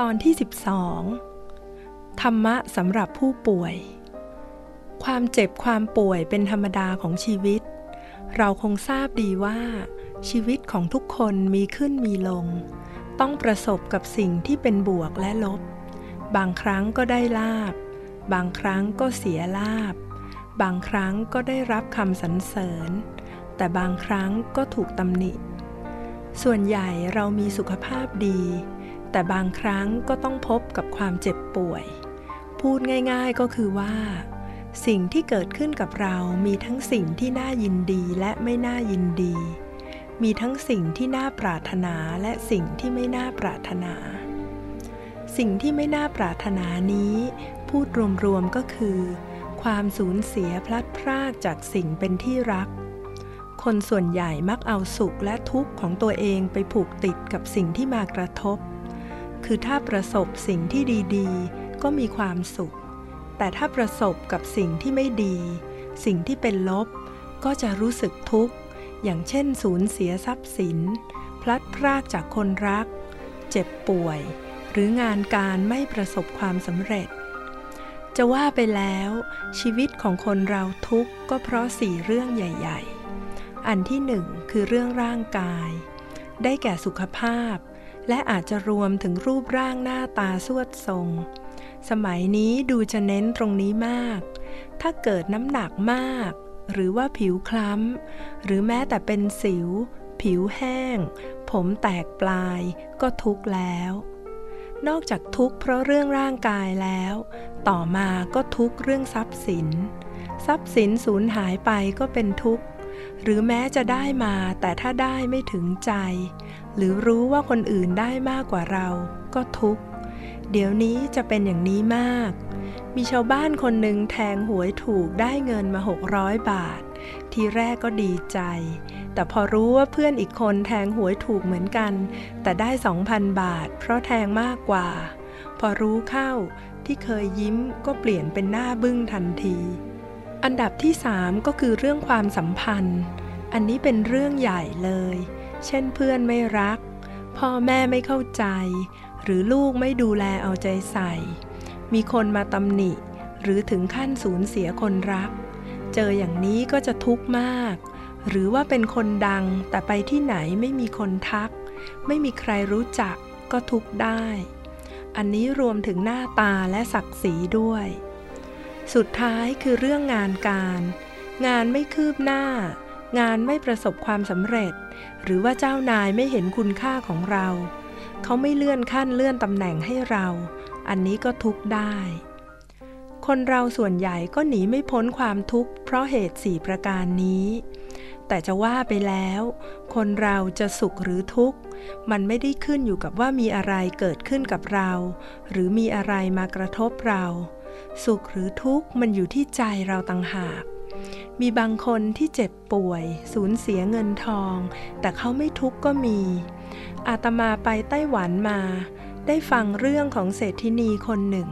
ตอนที่ 12 ธรรมะสำหรับผู้ป่วย ความเจ็บความป่วยเป็นธรรมดาของชีวิต เราคงทราบดีว่า ชีวิตของทุกคนมีขึ้นมีลง ต้องประสบกับสิ่งที่เป็นบวกและลบ บางครั้งก็ได้ลาบ บางครั้งก็เสียลาบ บางครั้งก็ได้รับคำสรรเสริญ แต่บางครั้งก็ถูกตำหนิ ส่วนใหญ่เรามีสุขภาพดี แต่บางครั้งก็ต้องพบกับความเจ็บป่วย พูดง่ายๆก็คือว่า สิ่งที่เกิดขึ้นกับเรามีทั้งสิ่งที่น่ายินดีและไม่น่ายินดี มีทั้งสิ่งที่น่าปรารถนาและสิ่งที่ไม่น่าปรารถนา สิ่งที่ไม่น่าปรารถนานี้ พูดรวมๆก็คือ ความสูญเสียพลัดพรากจากสิ่งเป็นที่รักคนส่วนใหญ่มักเอาสุขและทุกข์ของตัวเองไปผูกติดกับสิ่งที่มากระทบ คือถ้าประสบสิ่งที่ดีๆ ก็มีความสุข แต่ถ้าประสบกับสิ่งที่ไม่ดี สิ่งที่เป็นลบ ก็จะรู้สึกทุกข์ อย่างเช่น สูญเสียทรัพย์สิน พลัดพรากจากคนรัก เจ็บป่วย หรืองานการไม่ประสบความสำเร็จ จะว่าไปแล้ว ชีวิตของคนเราทุกข์ก็เพราะสี่เรื่องใหญ่ ๆ อันที่หนึ่งคือเรื่องร่างกาย ได้แก่สุขภาพ และอาจจะรวมถึงรูปร่างหน้าตาสวดทรง สมัยนี้ดูจะเน้นตรงนี้มาก ถ้าเกิดน้ำหนักมาก หรือว่าผิวคล้ำ หรือแม้แต่เป็นสิว ผิวแห้ง ผมแตกปลายก็ทุกข์แล้ว นอกจากทุกข์เพราะเรื่องร่างกายแล้ว ต่อมาก็ทุกข์เรื่องทรัพย์สิน ทรัพย์สินสูญหายไปก็เป็นทุกข์หรือแม้จะได้มาแต่ถ้าได้ไม่ถึงใจ หรือรู้ว่าคนอื่นได้มากกว่าเรา ก็ทุกข์ เดี๋ยวนี้จะเป็นอย่างนี้มาก มีชาวบ้านคนหนึ่งแทงหวยถูกได้เงินมา 600 บาท ทีแรกก็ดีใจ แต่พอรู้ว่าเพื่อนอีกคนแทงหวยถูกเหมือนกัน แต่ได้ 2,000 บาท เพราะแทงมากกว่า พอรู้เข้าที่เคยยิ้มก็เปลี่ยนเป็นหน้าบึ้งทันที อันดับที่ 3 ก็คือเรื่องความสัมพันธ์ อันนี้เป็นเรื่องใหญ่เลย เช่นเพื่อนไม่รัก พ่อแม่ไม่เข้าใจ หรือลูกไม่ดูแลเอาใจใส่ มีคนมาตำหนิ หรือถึงขั้นสูญเสียคนรัก เจออย่างนี้ก็จะทุกข์มาก หรือว่าเป็นคนดังแต่ไปที่ไหนไม่มีคนทัก ไม่มีใครรู้จักก็ทุกข์ได้ อันนี้รวมถึงหน้าตาและศักดิ์ศรีด้วย สุดท้ายคือเรื่องงานการ งานไม่คืบหน้า งานไม่ประสบความสำเร็จ หรือว่าเจ้านายไม่เห็นคุณค่าของเรา เขาไม่เลื่อนขั้นเลื่อนตำแหน่งให้เรา อันนี้ก็ทุกได้ คนเราส่วนใหญ่ก็หนีไม่พ้นความทุกข์เพราะเหตุสี่ประการนี้ แต่จะว่าไปแล้ว คนเราจะสุขหรือทุกข์ มันไม่ได้ขึ้นอยู่กับว่ามีอะไรเกิดขึ้นกับเรา หรือมีอะไรมากระทบเรา สุขหรือทุกข์มันอยู่ที่ใจเราต่างหาก มีบางคนที่เจ็บป่วย สูญเสียเงินทอง แต่เขาไม่ทุกข์ก็มี อาตมาไปไต้หวันมา ได้ฟังเรื่องของเศรษฐินีคนหนึ่ง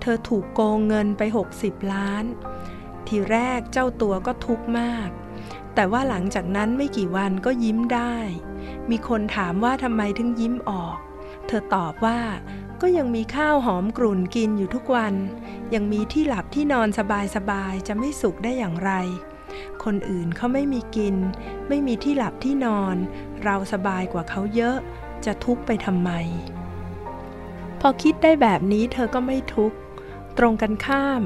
เธอถูกโกงเงินไป 60 ล้าน ทีแรกเจ้าตัวก็ทุกข์มาก แต่ว่าหลังจากนั้นไม่กี่วันก็ยิ้มได้ มีคนถามว่าทำไมถึงยิ้มออก เธอตอบว่า ก็ยังมีข้าวหอมกรุ่นกินอยู่ทุกวัน ยังมีที่หลับที่นอนสบายๆจะไม่สุขได้อย่างไร คนอื่นเขาไม่มีกิน ไม่มีที่หลับที่นอน เราสบายกว่าเขาเยอะ จะทุกข์ไปทำไม พอคิดได้แบบนี้เธอก็ไม่ทุกข์ตรงกันข้าม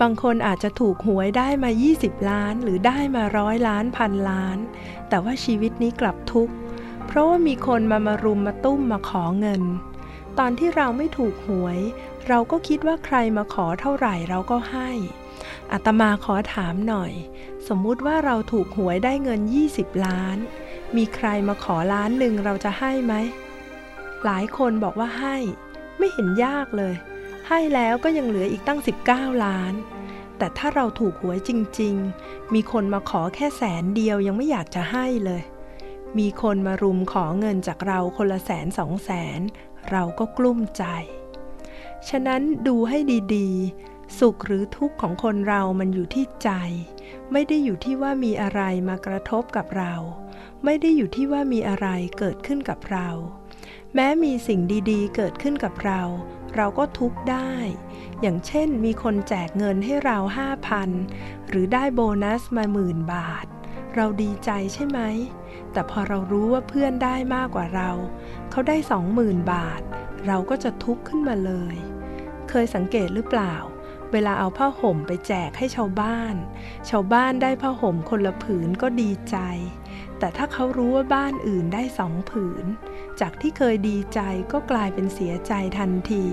บางคนอาจจะถูกหวยได้มา 20 ล้าน หรือได้มาร้อยล้านพันล้าน แต่ว่าชีวิตนี้กลับทุกข์ เพราะว่ามีคนมามารุมมาตุ้มมาขอเงิน ตอนที่เราไม่ถูกหวย เราก็คิดว่าใครมาขอเท่าไหร่เราก็ให้อาตมาขอถามหน่อย สมมุติว่าเราถูกหวยได้เงิน 20 ล้าน มีใครมาขอล้านหนึ่งเราจะให้ไหม หลายคนบอกว่าให้ ไม่เห็นยากเลย ให้แล้วก็ยังเหลืออีกตั้ง 19 ล้าน แต่ถ้าเราถูกหวยจริง ๆ มีคนมาขอแค่แสนเดียวยังไม่อยากจะให้เลย มีคนมารุมขอเงินจากเราคนละแสนสองแสน เราก็กลุ้มใจ ฉะนั้นดูให้ดีๆ สุขหรือทุกข์ของคนเรามันอยู่ที่ใจ ไม่ได้อยู่ที่ว่ามีอะไรมากระทบกับเรา ไม่ได้อยู่ที่ว่ามีอะไรเกิดขึ้นกับเรา แม้มีสิ่งดีๆ เกิดขึ้นกับเรา เราก็ทุกข์ได้ อย่างเช่นมีคนแจกเงินให้เราห้าพันหรือได้โบนัสมาหมื่นบาท เราดีใจใช่ไหม แต่พอเรารู้ว่าเพื่อนได้มากกว่าเรา เขาได้สองหมื่นบาท เราก็จะทุกข์ขึ้นมาเลย เคยสังเกตหรือเปล่า เวลาเอาผ้าห่มไปแจกให้ชาวบ้าน ชาวบ้านได้ผ้าห่มคนละผืนก็ดีใจ แต่ถ้าเขารู้ว่าบ้านอื่นได้สองผืน จากที่เคยดีใจก็กลายเป็นเสียใจทันที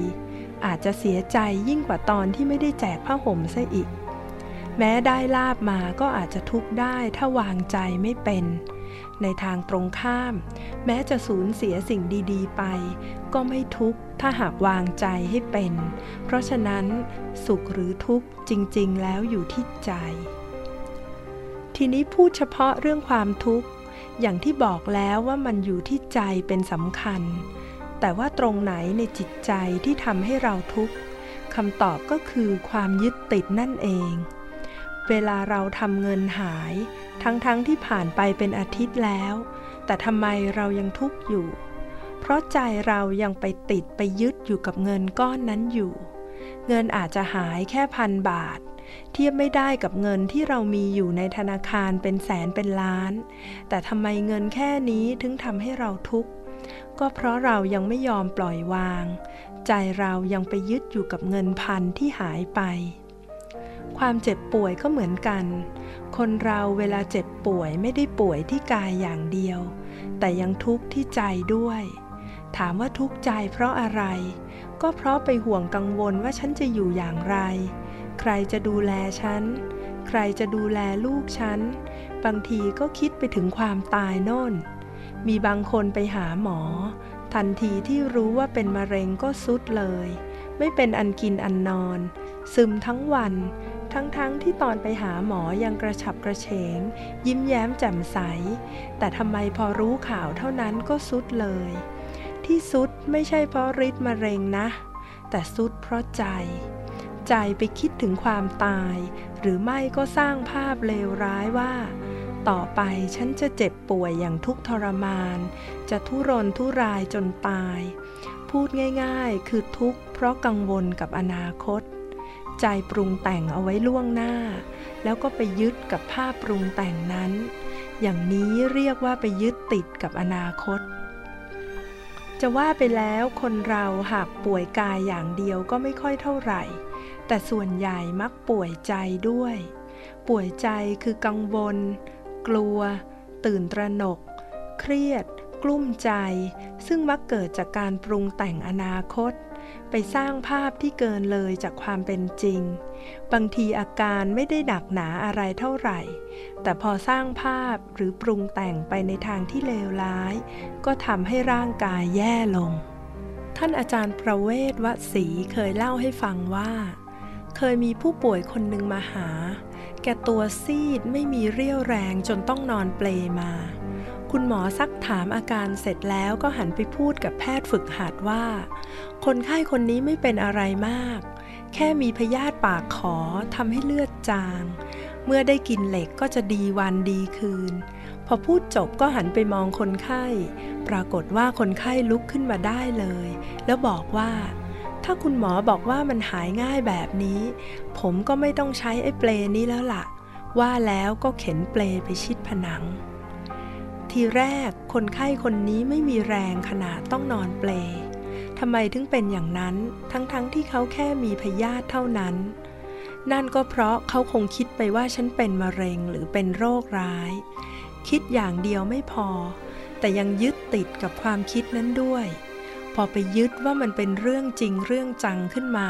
อาจจะเสียใจยิ่งกว่าตอนที่ไม่ได้แจกผ้าห่มซะอีก แม้ได้ลาบมาก็อาจจะทุกข์ได้ถ้าวางใจไม่เป็น ในทางตรงข้าม แม้จะสูญเสียสิ่งดีๆ ไป ก็ไม่ทุกข์ถ้าหากวางใจให้เป็น เพราะฉะนั้นสุขหรือทุกข์จริงๆ แล้วอยู่ที่ใจ ทีนี้พูดเฉพาะเรื่องความทุกข์ อย่างที่บอกแล้วว่ามันอยู่ที่ใจเป็นสำคัญ แต่ว่าตรงไหนในจิตใจที่ทำให้เราทุกข์คำตอบก็คือความยึดติดนั่นเอง เวลาเราทำเงินหาย ทั้งๆทที่ผ่านไปเป็นอาทิตย์แล้ว แต่ทำไมเรายังทุกข์อยู่ เพราะใจเรายังไปติดไปยึดอยู่กับเงินก้อนนั้นอยู่ เงินอาจจะหายแค่พันบาท เทียบไม่ได้กับเงินที่เรามีอยู่ในธนาคารเป็นแสนเป็นล้าน แต่ทำไมเงินแค่นี้ถึงทำให้เราทุกข์ก็เพราะเรายังไม่ยอมปล่อยวาง ใจเรายังไปยึดอยู่กับเงินพันที่หายไป ความเจ็บป่วยก็เหมือนกัน คนเราเวลาเจ็บป่วยไม่ได้ป่วยที่กายอย่างเดียว แต่ยังทุกข์ที่ใจด้วย ถามว่าทุกข์ใจเพราะอะไร ก็เพราะไปห่วงกังวลว่าฉันจะอยู่อย่างไร ใครจะดูแลฉัน ใครจะดูแลลูกฉัน บางทีก็คิดไปถึงความตายโน่น มีบางคนไปหาหมอ ทันทีที่รู้ว่าเป็นมะเร็งก็สุดเลย ไม่เป็นอันกินอันนอน ซึมทั้งวัน ทั้งๆทที่ตอนไปหาหมอยังกระฉับกระเฉง ยิ้มแย้มแจ่มใส แต่ทำไมพอรู้ข่าวเท่านั้นก็สุดเลย ที่สุดไม่ใช่เพราะฤทธิ์มะเร็งนะ แต่สุดเพราะใจ ใจไปคิดถึงความตาย หรือไม่ก็สร้างภาพเลวร้ายว่า ต่อไปฉันจะเจ็บป่วยอย่างทุกทรมาน จะทุรนทุรายจนตาย พูดง่ายๆ คือทุกข์เพราะกังวลกับอนาคต ใจปรุงแต่งเอาไว้ล่วงหน้า แล้วก็ไปยึดกับภาพปรุงแต่งนั้น อย่างนี้เรียกว่าไปยึดติดกับอนาคต จะว่าไปแล้วคนเราหากป่วยกายอย่างเดียวก็ไม่ค่อยเท่าไหร่ แต่ส่วนใหญ่มักป่วยใจด้วย ป่วยใจคือกังวล กลัว ตื่นตระหนก เครียด กลุ้มใจ ซึ่งมักเกิดจากการปรุงแต่งอนาคต ไปสร้างภาพที่เกินเลยจากความเป็นจริง บางทีอาการไม่ได้หนักหนาอะไรเท่าไหร่ แต่พอสร้างภาพหรือปรุงแต่งไปในทางที่เลวร้าย ก็ทำให้ร่างกายแย่ลง ท่านอาจารย์ประเวศวสีเคยเล่าให้ฟังว่า เคยมีผู้ป่วยคนหนึ่งมาหา แกตัวซีดไม่มีเรี่ยวแรงจนต้องนอนเปลมา คุณหมอซักถามอาการเสร็จแล้วก็หันไปพูดกับแพทย์ฝึกหัดว่า คนไข้คนนี้ไม่เป็นอะไรมาก แค่มีพยาธิปากขอทำให้เลือดจาง เมื่อได้กินเหล็กก็จะดีวันดีคืน พอพูดจบก็หันไปมองคนไข้ ปรากฏว่าคนไข้ลุกขึ้นมาได้เลย แล้วบอกว่า ถ้าคุณหมอบอกว่ามันหายง่ายแบบนี้ ผมก็ไม่ต้องใช้ไอ้เปลนี้แล้วล่ะ ว่าแล้วก็เข็นเปลไปชิดผนัง ทีแรกคนไข้คนนี้ไม่มีแรงขนาดต้องนอนเปลทำไมถึงเป็นอย่างนั้นทั้งๆทที่เขาแค่มีพยาธิเท่านั้น นั่นก็เพราะเขาคงคิดไปว่าฉันเป็นมะเร็งหรือเป็นโรคร้าย คิดอย่างเดียวไม่พอ แต่ยังยึดติดกับความคิดนั้นด้วย พอไปยึดว่ามันเป็นเรื่องจริงเรื่องจังขึ้นมา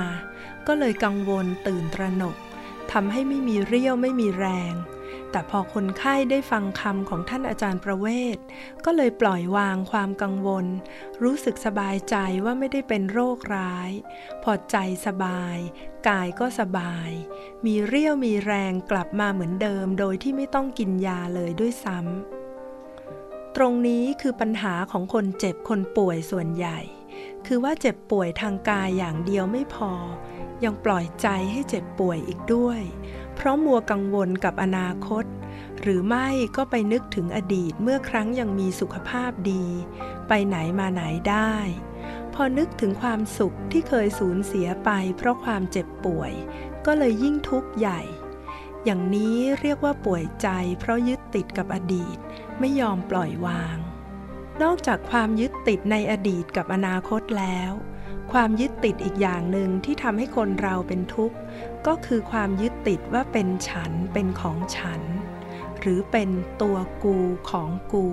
ก็เลยกังวลตื่นตระหนกทำให้ไม่มีเรี่ยวไม่มีแรง แต่พอคนไข้ได้ฟังคำของท่านอาจารย์ประเวศ ก็เลยปล่อยวางความกังวล รู้สึกสบายใจว่าไม่ได้เป็นโรคร้าย พอใจสบาย กายก็สบาย มีเรี่ยวมีแรงกลับมาเหมือนเดิม โดยที่ไม่ต้องกินยาเลยด้วยซ้ำตรงนี้คือปัญหาของคนเจ็บคนป่วยส่วนใหญ่ คือว่าเจ็บป่วยทางกายอย่างเดียวไม่พอ ยังปล่อยใจให้เจ็บป่วยอีกด้วย เพราะมัวกังวลกับอนาคต หรือไม่ก็ไปนึกถึงอดีตเมื่อครั้งยังมีสุขภาพดี ไปไหนมาไหนได้ พอนึกถึงความสุขที่เคยสูญเสียไปเพราะความเจ็บป่วย ก็เลยยิ่งทุกข์ใหญ่ อย่างนี้เรียกว่าป่วยใจ เพราะยึดติดกับอดีตไม่ยอมปล่อยวาง นอกจากความยึดติดในอดีตกับอนาคตแล้วความยึดติดอีกอย่างหนึ่งที่ทำให้คนเราเป็นทุกข์ ก็คือความยึด ติดว่าเป็นฉันเป็นของฉัน หรือเป็นตัวกูของกู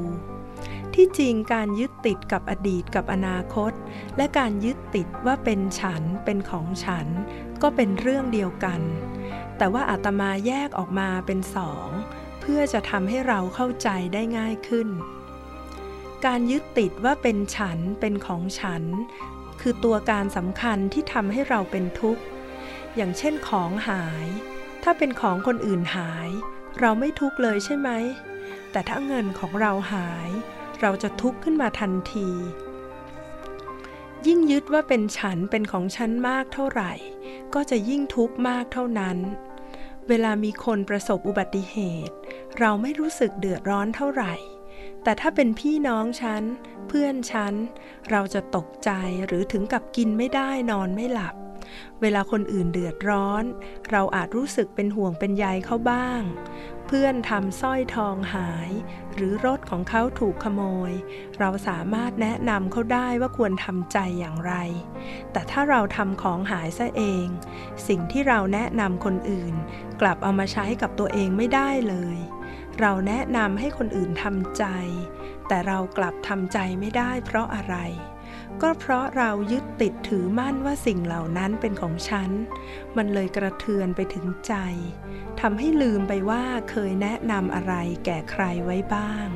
ที่จริงการยึดติดกับอดีตกับอนาคต และการยึดติดว่าเป็นฉันเป็นของฉัน ก็เป็นเรื่องเดียวกัน แต่ว่าอาตมาแยกออกมาเป็นสองเพื่อจะทำให้เราเข้าใจได้ง่ายขึ้น การยึดติดว่าเป็นฉันเป็นของฉัน คือตัวการสำคัญที่ทำให้เราเป็นทุกข์อย่างเช่นของหาย ถ้าเป็นของคนอื่นหาย เราไม่ทุกข์เลยใช่ไหม แต่ถ้าเงินของเราหาย เราจะทุกข์ขึ้นมาทันที ยิ่งยึดว่าเป็นฉันเป็นของฉันมากเท่าไหร่ ก็จะยิ่งทุกข์มากเท่านั้น เวลามีคนประสบอุบัติเหตุ เราไม่รู้สึกเดือดร้อนเท่าไหร่ แต่ถ้าเป็นพี่น้องฉัน เพื่อนฉัน เราจะตกใจหรือถึงกับกินไม่ได้นอนไม่หลับ เวลาคนอื่นเดือดร้อน เราอาจรู้สึกเป็นห่วงเป็นใยเขาบ้าง เพื่อนทำสร้อยทองหาย หรือรถของเขาถูกขโมย เราสามารถแนะนำเขาได้ว่าควรทำใจอย่างไร แต่ถ้าเราทำของหายซะเอง สิ่งที่เราแนะนำคนอื่น กลับเอามาใช้กับตัวเองไม่ได้เลย เราแนะนำให้คนอื่นทำใจ แต่เรากลับทำใจไม่ได้เพราะอะไร ก็เพราะเรายึดติดถือมั่นว่าสิ่งเหล่านั้นเป็นของฉัน มันเลยกระเทือนไปถึงใจ ทำให้ลืมไปว่าเคยแนะนำอะไรแก่ใครไว้บ้าง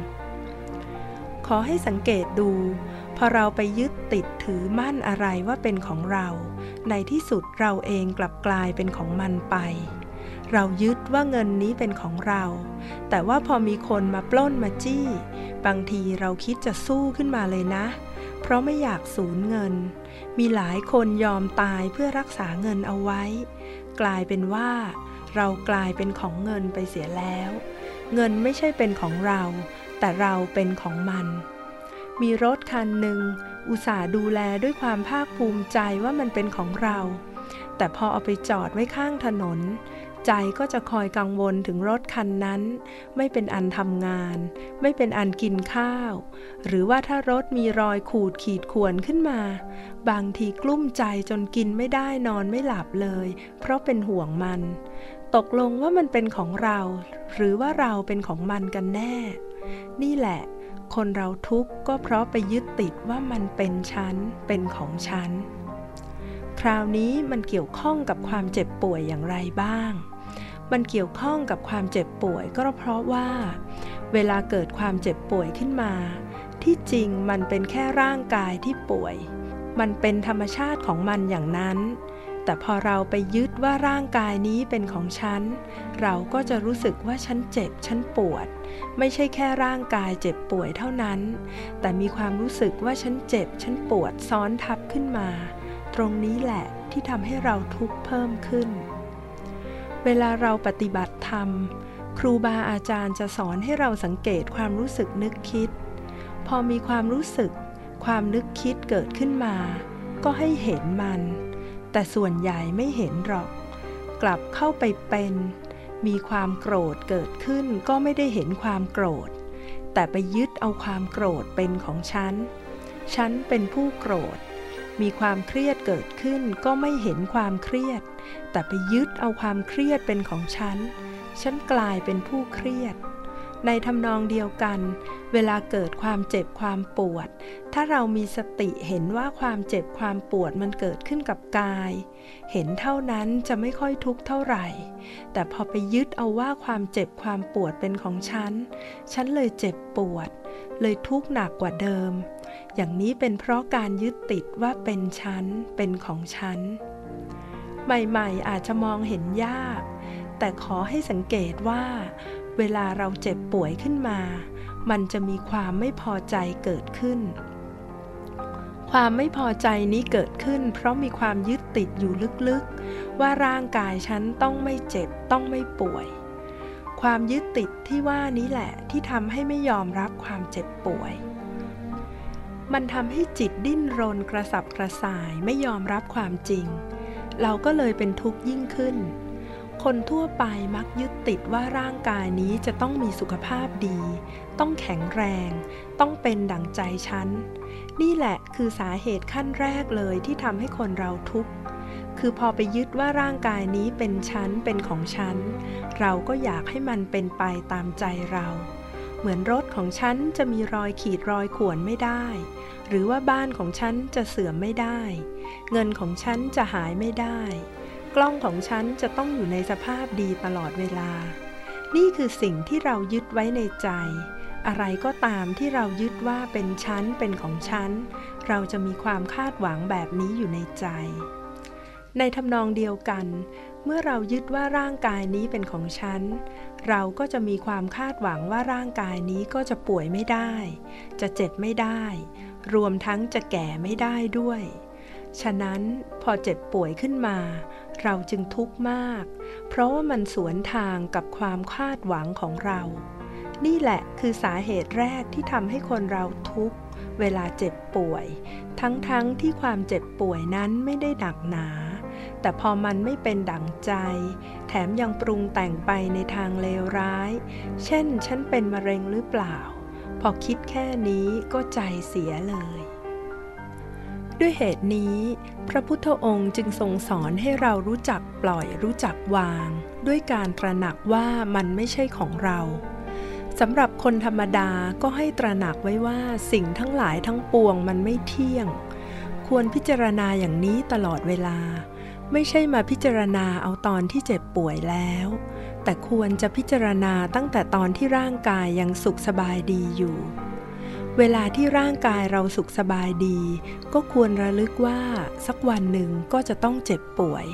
ขอให้สังเกตดู พอเราไปยึดติดถือมั่นอะไรว่าเป็นของเรา ในที่สุดเราเองกลับกลายเป็นของมันไป เรายึดว่าเงินนี้เป็นของเรา แต่ว่าพอมีคนมาปล้นมาจี้ บางทีเราคิดจะสู้ขึ้นมาเลยนะเราะไม่อยากสูญเงิน มีหลายคนยอมตายเพื่อรักษาเงินเอาไว้ กลายเป็นว่า เรากลายเป็นของเงินไปเสียแล้ว เงินไม่ใช่เป็นของเรา แต่เราเป็นของมัน มีรถคันหนึ่ง อุตส่าห์ดูแลด้วยความภาคภูมิใจว่ามันเป็นของเรา แต่พอเอาไปจอดไว้ข้างถนน ใจก็จะคอยกังวลถึงรถคันนั้น ไม่เป็นอันทำงาน ไม่เป็นอันกินข้าว หรือว่าถ้ารถมีรอยขูดขีดข่วนขึ้นมา บางทีกลุ้มใจจนกินไม่ได้นอนไม่หลับเลย เพราะเป็นห่วงมัน ตกลงว่ามันเป็นของเรา หรือว่าเราเป็นของมันกันแน่ นี่แหละ คนเราทุกข์ก็เพราะไปยึดติดว่ามันเป็นฉัน เป็นของฉันคราวนี้มันเกี่ยวข้องกับความเจ็บป่วยอย่างไรบ้าง มันเกี่ยวข้องกับความเจ็บป่วย ก็เพราะว่า เวลาเกิดความเจ็บป่วยขึ้นมา ที่จริงมันเป็นแค่ร่างกายที่ป่วย มันเป็นธรรมชาติของมันอย่างนั้น แต่พอเราไปยึดว่าร่างกายนี้เป็นของฉัน เราก็จะรู้สึกว่าฉันเจ็บฉันปวด ไม่ใช่แค่ร่างกายเจ็บป่วยเท่านั้น แต่มีความรู้สึกว่าฉันเจ็บฉันปวดซ้อนทับขึ้นมา ตรงนี้แหละที่ทำให้เราทุกข์เพิ่มขึ้น เวลาเราปฏิบัติธรรม ครูบาอาจารย์จะสอนให้เราสังเกตความรู้สึกนึกคิด พอมีความรู้สึก ความนึกคิดเกิดขึ้นมา ก็ให้เห็นมัน แต่ส่วนใหญ่ไม่เห็นหรอก กลับเข้าไปเป็น มีความโกรธเกิดขึ้นก็ไม่ได้เห็นความโกรธ แต่ไปยึดเอาความโกรธเป็นของฉัน ฉันเป็นผู้โกรธ มีความเครียดเกิดขึ้นก็ไม่เห็นความเครียด แต่ไปยึดเอาความเครียดเป็นของฉัน ฉันกลายเป็นผู้เครียด ในทำนองเดียวกัน เวลาเกิดความเจ็บความปวด ถ้าเรามีสติเห็นว่าความเจ็บความปวดมันเกิดขึ้นกับกาย เห็นเท่านั้นจะไม่ค่อยทุกข์เท่าไหร่ แต่พอไปยึดเอาว่าความเจ็บความปวดเป็นของฉัน ฉันเลยเจ็บปวด เลยทุกข์หนักกว่าเดิม อย่างนี้เป็นเพราะการยึดติดว่าเป็นฉัน เป็นของฉัน ใหม่ๆอาจจะมองเห็นยาก แต่ขอให้สังเกตว่า เวลาเราเจ็บป่วยขึ้นมา มันจะมีความไม่พอใจเกิดขึ้น ความไม่พอใจนี้เกิดขึ้น เพราะมีความยึดติดอยู่ลึกๆ ว่าร่างกายฉันต้องไม่เจ็บต้องไม่ป่วย ความยึดติดที่ว่านี้แหละที่ทำให้ไม่ยอมรับความเจ็บป่วยมันทำให้จิตดิ้นรนกระสับกระส่ายไม่ยอมรับความจริง เราก็เลยเป็นทุกข์ยิ่งขึ้น คนทั่วไปมักยึดติดว่าร่างกายนี้จะต้องมีสุขภาพดี ต้องแข็งแรง ต้องเป็นดั่งใจฉัน นี่แหละคือสาเหตุขั้นแรกเลยที่ทำให้คนเราทุกข์ คือพอไปยึดว่าร่างกายนี้เป็นฉัน เป็นของฉัน เราก็อยากให้มันเป็นไปตามใจเรา เหมือนรถของฉันจะมีรอยขีดรอยข่วนไม่ได้ หรือว่าบ้านของฉันจะเสื่อมไม่ได้ เงินของฉันจะหายไม่ได้ กล้องของฉันจะต้องอยู่ในสภาพดีตลอดเวลา นี่คือสิ่งที่เรายึดไว้ในใจ อะไรก็ตามที่เรายึดว่าเป็นฉันเป็นของฉันเราจะมีความคาดหวังแบบนี้อยู่ในใจ ในทำนองเดียวกัน เมื่อเรายึดว่าร่างกายนี้เป็นของฉันเราก็จะมีความคาดหวังว่าร่างกายนี้ก็จะป่วยไม่ได้ จะเจ็บไม่ได้ รวมทั้งจะแก่ไม่ได้ด้วย ฉะนั้นพอเจ็บป่วยขึ้นมา เราจึงทุกข์มาก เพราะว่ามันสวนทางกับความคาดหวังของเรา นี่แหละคือสาเหตุแรกที่ทำให้คนเราทุกข์เวลาเจ็บป่วย ทั้งๆทที่ความเจ็บป่วยนั้นไม่ได้หนักหนา แต่พอมันไม่เป็นดั่งใจ แถมยังปรุงแต่งไปในทางเลวร้าย เช่น ฉันเป็นมะเร็งหรือเปล่า พอคิดแค่นี้ก็ใจเสียเลย ด้วยเหตุนี้ พระพุทธองค์จึงทรงสอนให้เรารู้จักปล่อยรู้จักวาง ด้วยการตระหนักว่ามันไม่ใช่ของเราสำหรับคนธรรมดาก็ให้ตระหนักไว้ว่าสิ่งทั้งหลายทั้งปวงมันไม่เที่ยง ควรพิจารณาอย่างนี้ตลอดเวลา ไม่ใช่มาพิจารณาเอาตอนที่เจ็บป่วยแล้ว แต่ควรจะพิจารณาตั้งแต่ตอนที่ร่างกายยังสุขสบายดีอยู่ เวลาที่ร่างกายเราสุขสบายดี ก็ควรระลึกว่า สักวันหนึ่งก็จะต้องเจ็บป่วย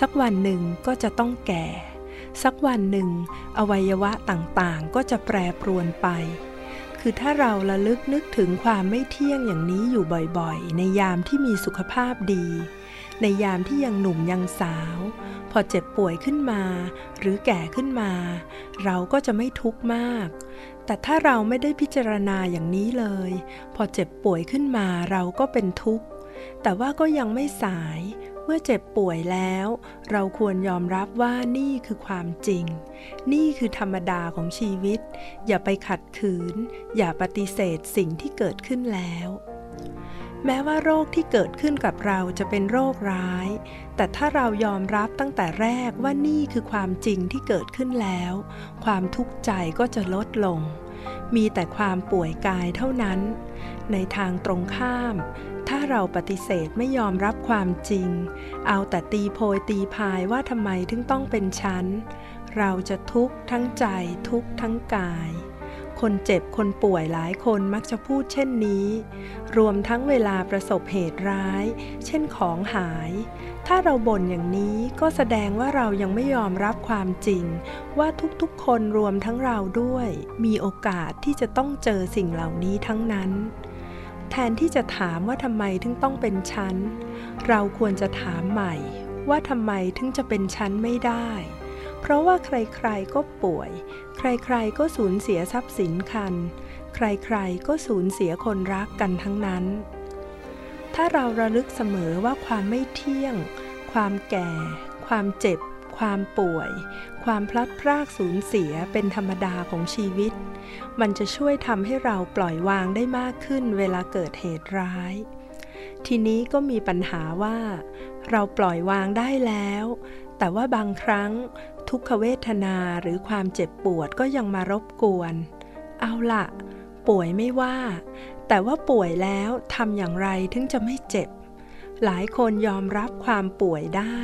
สักวันหนึ่งก็จะต้องแก่ สักวันหนึ่ง อวัยวะต่างๆ ก็จะแปรปรวนไป คือถ้าเราระลึกนึกถึงความไม่เที่ยงอย่างนี้อยู่บ่อยๆ ในยามที่มีสุขภาพดี ในยามที่ยังหนุ่มยังสาว พอเจ็บป่วยขึ้นมา หรือแก่ขึ้นมา เราก็จะไม่ทุกข์มาก แต่ถ้าเราไม่ได้พิจารณาอย่างนี้เลย พอเจ็บป่วยขึ้นมาเราก็เป็นทุกข์ แต่ว่าก็ยังไม่สาย เมื่อเจ็บป่วยแล้ว เราควรยอมรับว่านี่คือความจริง นี่คือธรรมดาของชีวิต อย่าไปขัดขืน อย่าปฏิเสธสิ่งที่เกิดขึ้นแล้ว แม้ว่าโรคที่เกิดขึ้นกับเราจะเป็นโรคร้าย แต่ถ้าเรายอมรับตั้งแต่แรกว่านี่คือความจริงที่เกิดขึ้นแล้ว ความทุกข์ใจก็จะลดลง มีแต่ความป่วยกายเท่านั้น ในทางตรงข้าม ถ้าเราปฏิเสธไม่ยอมรับความจริง เอาแต่ตีโพยตีพายว่าทำไมถึงต้องเป็นฉันเราจะทุกข์ทั้งใจทุกข์ทั้งกาย คนเจ็บคนป่วยหลายคนมักจะพูดเช่นนี้ รวมทั้งเวลาประสบเหตุร้าย เช่นของหาย ถ้าเราบ่นอย่างนี้ก็แสดงว่าเรายังไม่ยอมรับความจริง ว่าทุกๆคนรวมทั้งเราด้วย มีโอกาสที่จะต้องเจอสิ่งเหล่านี้ทั้งนั้น แทนที่จะถามว่าทำไมถึงต้องเป็นชั้น เราควรจะถามใหม่ ว่าทำไมถึงจะเป็นชั้นไม่ได้ เพราะว่าใครๆก็ป่วย ใครๆก็สูญเสียทรัพย์สินคัน ใครๆก็สูญเสียคนรักกันทั้งนั้น ถ้าเราระลึกเสมอว่าความไม่เที่ยง ความแก่ ความเจ็บ ความป่วย ความพลัดพรากสูญเสียเป็นธรรมดาของชีวิต มันจะช่วยทำให้เราปล่อยวางได้มากขึ้นเวลาเกิดเหตุร้ายทีนี้ก็มีปัญหาว่า เราปล่อยวางได้แล้ว แต่ว่าบางครั้ง ทุกขเวทนาหรือความเจ็บปวดก็ยังมารบกวน เอาละป่วยไม่ว่า แต่ว่าป่วยแล้วทำอย่างไรถึงจะไม่เจ็บ หลายคนยอมรับความป่วยได้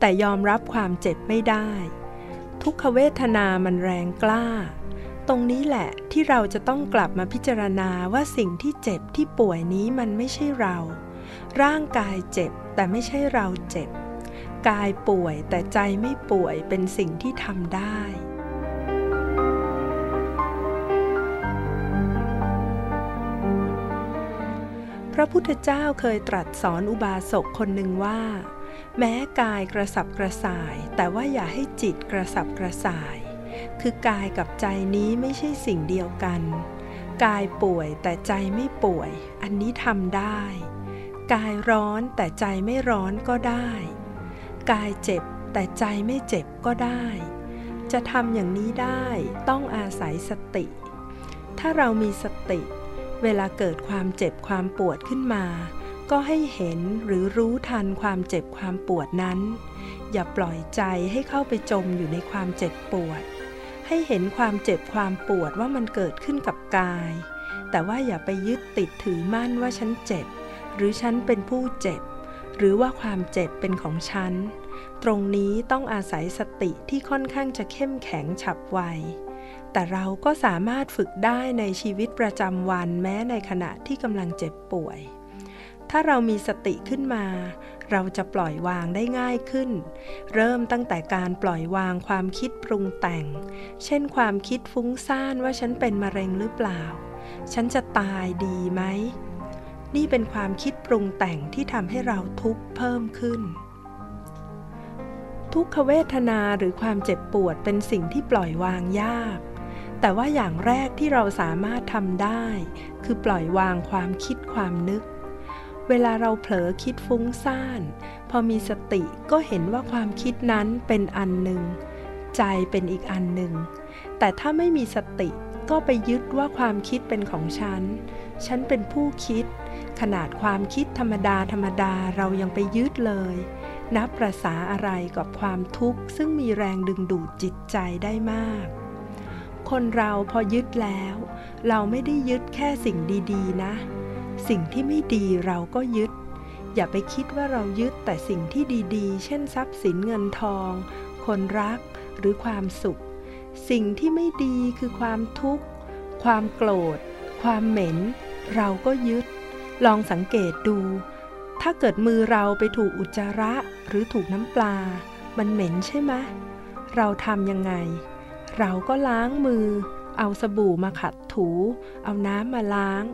แต่ยอมรับความเจ็บไม่ได้ ทุกขเวทนามันแรงกล้า ตรงนี้แหละที่เราจะต้องกลับมาพิจารณาว่าสิ่งที่เจ็บที่ป่วยนี้มันไม่ใช่เรา ร่างกายเจ็บแต่ไม่ใช่เราเจ็บ กายป่วยแต่ใจไม่ป่วยเป็นสิ่งที่ทำได้ พระพุทธเจ้าเคยตรัสสอนอุบาสกคนหนึ่งว่า แม้กายกระสับกระส่าย แต่ว่าอย่าให้จิตกระสับกระส่าย คือกายกับใจนี้ไม่ใช่สิ่งเดียวกัน กายป่วยแต่ใจไม่ป่วย อันนี้ทำได้ กายร้อนแต่ใจไม่ร้อนก็ได้ กายเจ็บแต่ใจไม่เจ็บก็ได้ จะทำอย่างนี้ได้ต้องอาศัยสติ ถ้าเรามีสติ เวลาเกิดความเจ็บความปวดขึ้นมา ก็ให้เห็นหรือรู้ทันความเจ็บความปวดนั้น อย่าปล่อยใจให้เข้าไปจมอยู่ในความเจ็บปวด ให้เห็นความเจ็บความปวดว่ามันเกิดขึ้นกับกาย แต่ว่าอย่าไปยึดติดถือมั่นว่าฉันเจ็บ หรือฉันเป็นผู้เจ็บ หรือว่าความเจ็บเป็นของฉัน ตรงนี้ต้องอาศัยสติที่ค่อนข้างจะเข้มแข็งฉับไว แต่เราก็สามารถฝึกได้ในชีวิตประจำวันแม้ในขณะที่กำลังเจ็บป่วย ถ้าเรามีสติขึ้นมา เราจะปล่อยวางได้ง่ายขึ้น เริ่มตั้งแต่การปล่อยวางความคิดปรุงแต่ง เช่นความคิดฟุ้งซ่านว่าฉันเป็นมะเร็งหรือเปล่า ฉันจะตายดีไหม นี่เป็นความคิดปรุงแต่งที่ทำให้เราทุกข์เพิ่มขึ้น ทุกขเวทนาหรือความเจ็บปวดเป็นสิ่งที่ปล่อยวางยาก แต่ว่าอย่างแรกที่เราสามารถทำได้ คือปล่อยวางความคิดความนึก เวลาเราเผลอคิดฟุ้งซ่าน พอมีสติก็เห็นว่าความคิดนั้นเป็นอันหนึ่ง ใจเป็นอีกอันหนึ่ง แต่ถ้าไม่มีสติก็ไปยึดว่าความคิดเป็นของฉัน ฉันเป็นผู้คิด ขนาดความคิดธรรมดาธรรมดาเรายังไปยึดเลย นับประษาอะไรกับความทุกข์ซึ่งมีแรงดึงดูดจิตใจได้มาก คนเราพอยึดแล้ว เราไม่ได้ยึดแค่สิ่งดีๆ นะ สิ่งที่ไม่ดีเราก็ยึด อย่าไปคิดว่าเรายึดแต่สิ่งที่ดีๆ เช่นทรัพย์สินเงินทอง คนรักหรือความสุข สิ่งที่ไม่ดีคือความทุกข์ ความโกรธ ความเหม็น เราก็ยึด ลองสังเกตดู ถ้าเกิดมือเราไปถูกอุจจาระหรือถูกน้ำปลา มันเหม็นใช่ไหมเราทำยังไง เราก็ล้างมือ เอาสบู่มาขัดถู เอาน้ำมาล้าง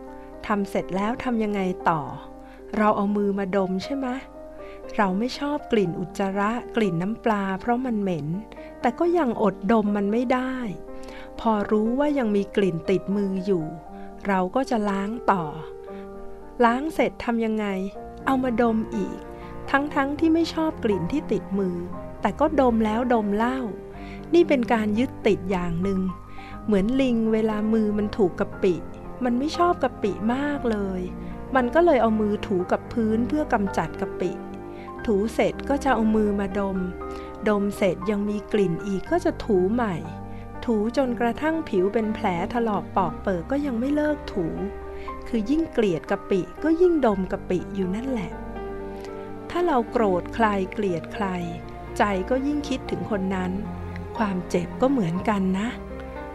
ทำเสร็จแล้วทำยังไงต่อ เราเอามือมาดมใช่ไหมเราไม่ชอบกลิ่นอุจจาระกลิ่นน้ำปลา เพราะมันเหม็น แต่ก็ยังอดดมมันไม่ได้ พอรู้ว่ายังมีกลิ่นติดมืออยู่ เราก็จะล้างต่อ ล้างเสร็จทำยังไง เอามาดมอีก ทั้งๆทที่ไม่ชอบกลิ่นที่ติดมือ แต่ก็ดมแล้วดมเล่า นี่เป็นการยึดติดอย่างหนึ่ง เหมือนลิงเวลามือมันถูกกะปิ มันไม่ชอบกะปิมากเลย มันก็เลยเอามือถูกับพื้นเพื่อกำจัดกะปิ ถูเสร็จก็จะเอามือมาดม ดมเสร็จยังมีกลิ่นอีกก็จะถูใหม่ ถูจนกระทั่งผิวเป็นแผลถลอกปอกเปิดก็ยังไม่เลิกถู คือยิ่งเกลียดกะปิก็ยิ่งดมกะปิอยู่นั่นแหละ ถ้าเราโกรธใครเกลียดใคร ใจก็ยิ่งคิดถึงคนนั้น ความเจ็บก็เหมือนกันนะ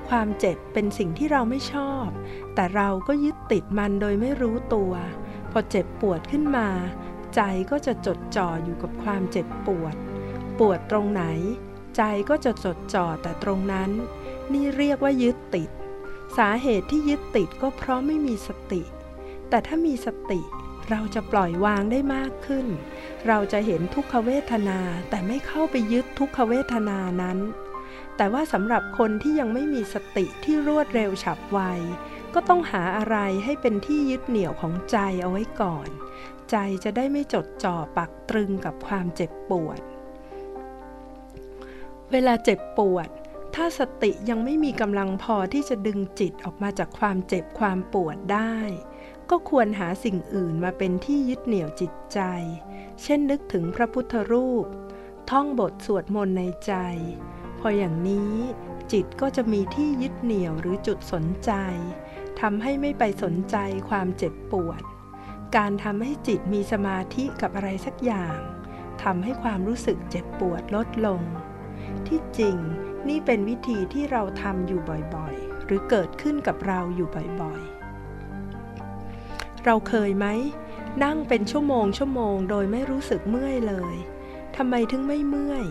ความเจ็บเป็นสิ่งที่เราไม่ชอบ แต่เราก็ยึดติดมันโดยไม่รู้ตัว พอเจ็บปวดขึ้นมา ใจก็จะจดจ่ออยู่กับความเจ็บปวด ปวดตรงไหน ใจก็จะจดจ่อแต่ตรงนั้น นี่เรียกว่ายึดติด สาเหตุที่ยึดติดก็เพราะไม่มีสติ แต่ถ้ามีสติเราจะปล่อยวางได้มากขึ้น เราจะเห็นทุกขเวทนาแต่ไม่เข้าไปยึดทุกขเวทนานั้น แต่ว่าสำหรับคนที่ยังไม่มีสติที่รวดเร็วฉับไว ก็ต้องหาอะไรให้เป็นที่ยึดเหนี่ยวของใจเอาไว้ก่อน ใจจะได้ไม่จดจ่อปักตรึงกับความเจ็บปวด เวลาเจ็บปวด ถ้าสติยังไม่มีกำลังพอที่จะดึงจิตออกมาจากความเจ็บความปวดได้ ก็ควรหาสิ่งอื่นมาเป็นที่ยึดเหนี่ยวจิตใจ เช่นนึกถึงพระพุทธรูป ท่องบทสวดมนต์ในใจ พออย่างนี้จิตก็จะมีที่ยึดเหนี่ยวหรือจุดสนใจทำให้ไม่ไปสนใจความเจ็บปวด การทำให้จิตมีสมาธิกับอะไรสักอย่างทำให้ความรู้สึกเจ็บปวดลดลง ที่จริง นี่เป็นวิธีที่เราทำอยู่บ่อยๆ หรือเกิดขึ้นกับเราอยู่บ่อยๆ เราเคยไหม นั่งเป็นชั่วโมงชั่วโมงโดยไม่รู้สึกเมื่อยเลยทำไมถึงไม่เมื่อย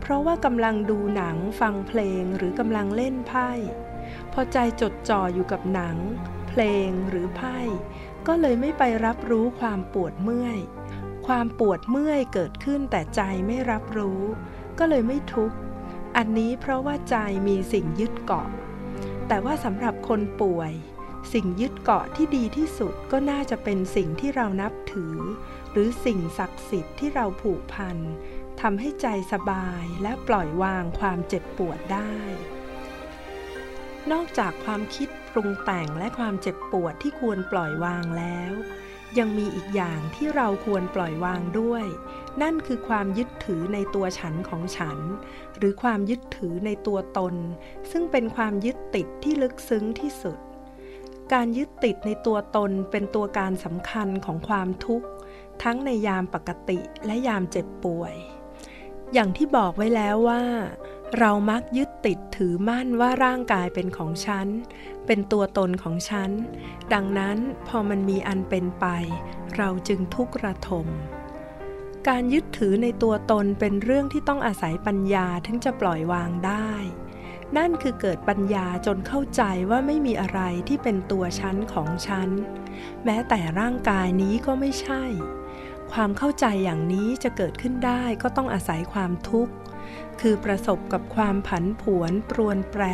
เพราะว่ากำลังดูหนังฟังเพลงหรือกำลังเล่นไพ่ พอใจจดจ่ออยู่กับหนัง เพลงหรือไพ่ ก็เลยไม่ไปรับรู้ความปวดเมื่อย ความปวดเมื่อยเกิดขึ้นแต่ใจไม่รับรู้ ก็เลยไม่ทุกข์ อันนี้เพราะว่าใจมีสิ่งยึดเกาะ แต่ว่าสำหรับคนป่วย สิ่งยึดเกาะที่ดีที่สุดก็น่าจะเป็นสิ่งที่เรานับถือ หรือสิ่งศักดิ์สิทธิ์ที่เราผูกพันทำให้ใจสบายและปล่อยวางความเจ็บปวดได้ นอกจากความคิดปรุงแต่งและความเจ็บปวดที่ควรปล่อยวางแล้ว ยังมีอีกอย่างที่เราควรปล่อยวางด้วย นั่นคือความยึดถือในตัวฉันของฉัน หรือความยึดถือในตัวตน ซึ่งเป็นความยึดติดที่ลึกซึ้งที่สุด การยึดติดในตัวตนเป็นตัวการสำคัญของความทุกข์ ทั้งในยามปกติและยามเจ็บป่วย อย่างที่บอกไว้แล้วว่า เรามักยึดติดถือมั่นว่าร่างกายเป็นของฉัน เป็นตัวตนของฉัน ดังนั้นพอมันมีอันเป็นไป เราจึงทุกข์ระทม การยึดถือในตัวตนเป็นเรื่องที่ต้องอาศัยปัญญาถึงจะปล่อยวางได้ นั่นคือเกิดปัญญาจนเข้าใจว่าไม่มีอะไรที่เป็นตัวฉันของฉัน แม้แต่ร่างกายนี้ก็ไม่ใช่ ความเข้าใจอย่างนี้จะเกิดขึ้นได้ก็ต้องอาศัยความทุกข์ คือประสบกับความผันผวนปรวนแปร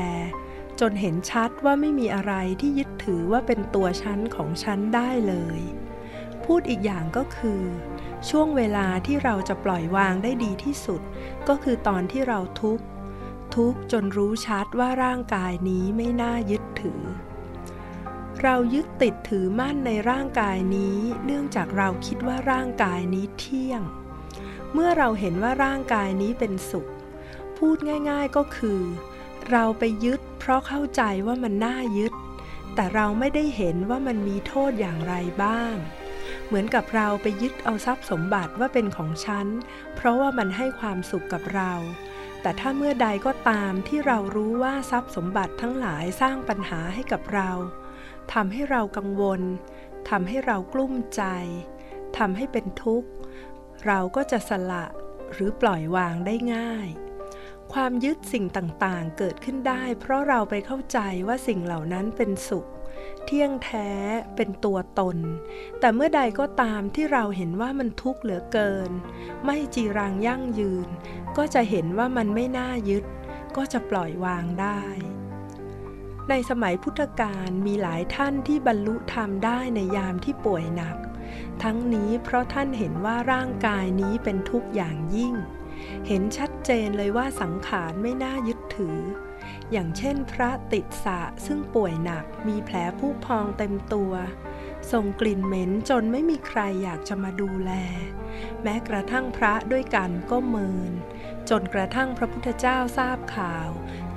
จนเห็นชัดว่าไม่มีอะไรที่ยึดถือว่าเป็นตัวฉันของฉันได้เลย พูดอีกอย่างก็คือ ช่วงเวลาที่เราจะปล่อยวางได้ดีที่สุด ก็คือตอนที่เราทุกข์ทุกข์จนรู้ชัดว่าร่างกายนี้ไม่น่ายึดถือ เรายึดติดถือมั่นในร่างกายนี้ เนื่องจากเราคิดว่าร่างกายนี้เที่ยง เมื่อเราเห็นว่าร่างกายนี้เป็นสุข พูดง่ายๆก็คือ เราไปยึดเพราะเข้าใจว่ามันน่ายึด แต่เราไม่ได้เห็นว่ามันมีโทษอย่างไรบ้าง เหมือนกับเราไปยึดเอาทรัพย์สมบัติว่าเป็นของฉัน เพราะว่ามันให้ความสุขกับเรา แต่ถ้าเมื่อใดก็ตามที่เรารู้ว่าทรัพย์สมบัติทั้งหลายสร้างปัญหาให้กับเราทำให้เรากังวลทำให้เรากลุ้มใจทำให้เป็นทุกข์ เราก็จะสละหรือปล่อยวางได้ง่าย ความยึดสิ่งต่างๆ เกิดขึ้นได้ เพราะเราไปเข้าใจว่าสิ่งเหล่านั้นเป็นสุข เที่ยงแท้เป็นตัวตน แต่เมื่อใดก็ตามที่เราเห็นว่ามันทุกข์เหลือเกิน ไม่จีรังยั่งยืน ก็จะเห็นว่ามันไม่น่ายึด ก็จะปล่อยวางได้ ในสมัยพุทธกาลมีหลายท่านที่บรรลุธรรมได้ในยามที่ป่วยหนัก ทั้งนี้เพราะท่านเห็นว่าร่างกายนี้เป็นทุกข์อย่างยิ่ง เห็นชัดเจนเลยว่าสังขารไม่น่ายึดถือ อย่างเช่นพระติดสะซึ่งป่วยหนักมีแผลผู้พองเต็มตัว ส่งกลิ่นเหม็นจนไม่มีใครอยากจะมาดูแล แม้กระทั่งพระด้วยกันก็เมิน จนกระทั่งพระพุทธเจ้าทราบข่าว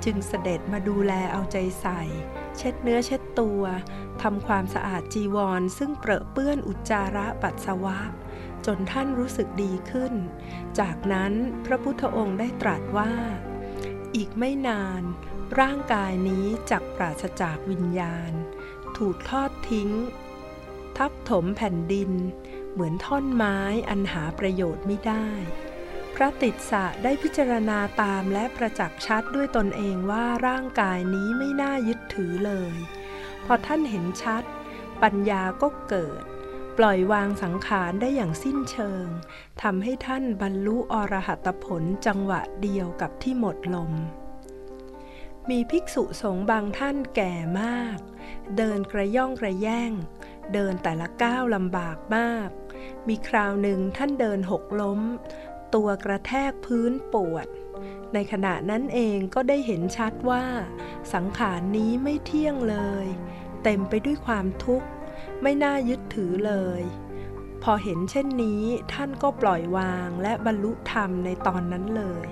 จึงเสด็จมาดูแลเอาใจใส่ เช็ดเนื้อเช็ดตัวทำความสะอาดจีวรซึ่งเปรอะเปื้อนอุจจาระปัสสาวะ จนท่านรู้สึกดีขึ้น จากนั้นพระพุทธองค์ได้ตรัสว่าอีกไม่นาน ร่างกายนี้จักปราศจากวิญญาณ ถูกทอดทิ้ง ทับถมแผ่นดิน เหมือนท่อนไม้อันหาประโยชน์ไม่ได้ พระติดสะได้พิจารณาตามและประจักษ์ชัดด้วยตนเองว่าร่างกายนี้ไม่น่ายึดถือเลย พอท่านเห็นชัด ปัญญาก็เกิด ปล่อยวางสังขารได้อย่างสิ้นเชิงทำให้ท่านบรรลุอรหัตผลจังหวะเดียวกับที่หมดลม มีภิกษุสงฆ์บางท่านแก่มาก เดินกระย่องกระแย่ง เดินแต่ละก้าวลำบากมาก มีคราวหนึ่งท่านเดินหกล้ม ตัวกระแทกพื้นปวด ในขณะนั้นเองก็ได้เห็นชัดว่า สังขารนี้ไม่เที่ยงเลย เต็มไปด้วยความทุกข์ ไม่น่ายึดถือเลย พอเห็นเช่นนี้ท่านก็ปล่อยวางและบรรลุธรรมในตอนนั้นเลย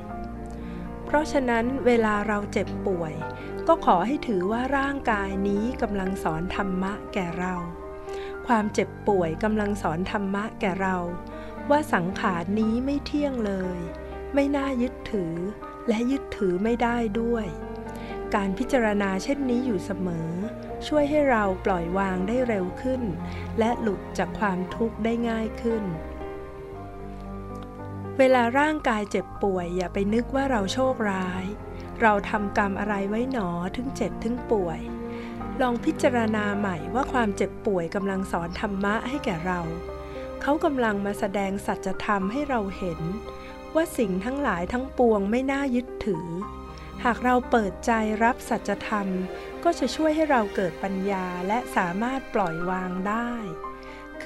เพราะฉะนั้นเวลาเราเจ็บป่วย ก็ขอให้ถือว่าร่างกายนี้กำลังสอนธรรมะแก่เรา ความเจ็บป่วยกำลังสอนธรรมะแก่เรา ว่าสังขารนี้ไม่เที่ยงเลย ไม่น่ายึดถือ และยึดถือไม่ได้ด้วย การพิจารณาเช่นนี้อยู่เสมอ ช่วยให้เราปล่อยวางได้เร็วขึ้น และหลุดจากความทุกข์ได้ง่ายขึ้น เวลาร่างกายเจ็บป่วย อย่าไปนึกว่าเราโชคร้าย เราทำกรรมอะไรไว้หนอถึงเจ็บถึงป่วย ลองพิจารณาใหม่ว่าความเจ็บป่วยกำลังสอนธรรมะให้แก่เรา เขากำลังมาแสดงสัจธรรมให้เราเห็น ว่าสิ่งทั้งหลายทั้งปวงไม่น่ายึดถือ หากเราเปิดใจรับสัจธรรม ก็จะช่วยให้เราเกิดปัญญาและสามารถปล่อยวางได้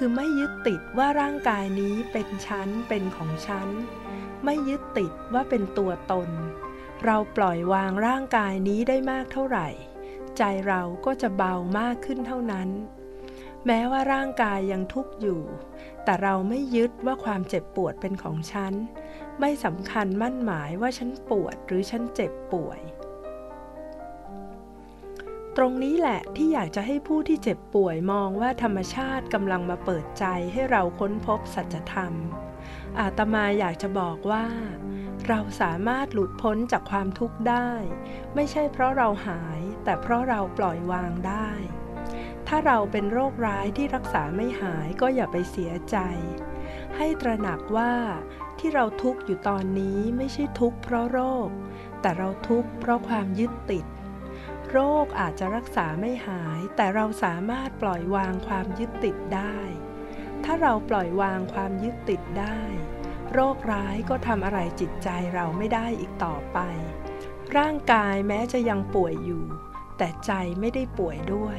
คือไม่ยึดติดว่าร่างกายนี้เป็นชั้นเป็นของฉันไม่ยึดติดว่าเป็นตัวตน เราปล่อยวางร่างกายนี้ได้มากเท่าไหร่ ใจเราก็จะเบามากขึ้นเท่านั้น แม้ว่าร่างกายยังทุกข์อยู่ แต่เราไม่ยึดว่าความเจ็บปวดเป็นของฉัน ไม่สำคัญมั่นหมายว่าฉันปวดหรือฉันเจ็บป่วย ตรงนี้แหละที่อยากจะให้ผู้ที่เจ็บป่วยมองว่าธรรมชาติกำลังมาเปิดใจให้เราค้นพบสัจธรรม อาตมาอยากจะบอกว่า เราสามารถหลุดพ้นจากความทุกข์ได้ ไม่ใช่เพราะเราหาย แต่เพราะเราปล่อยวางได้ ถ้าเราเป็นโรคร้ายที่รักษาไม่หายก็อย่าไปเสียใจ ให้ตระหนักว่าที่เราทุกข์อยู่ตอนนี้ไม่ใช่ทุกข์เพราะโรค แต่เราทุกข์เพราะความยึดติด โรคอาจจะรักษาไม่หาย แต่เราสามารถปล่อยวางความยึดติดได้ ถ้าเราปล่อยวางความยึดติดได้ โรคร้ายก็ทำอะไรจิตใจเราไม่ได้อีกต่อไป ร่างกายแม้จะยังป่วยอยู่ แต่ใจไม่ได้ป่วยด้วย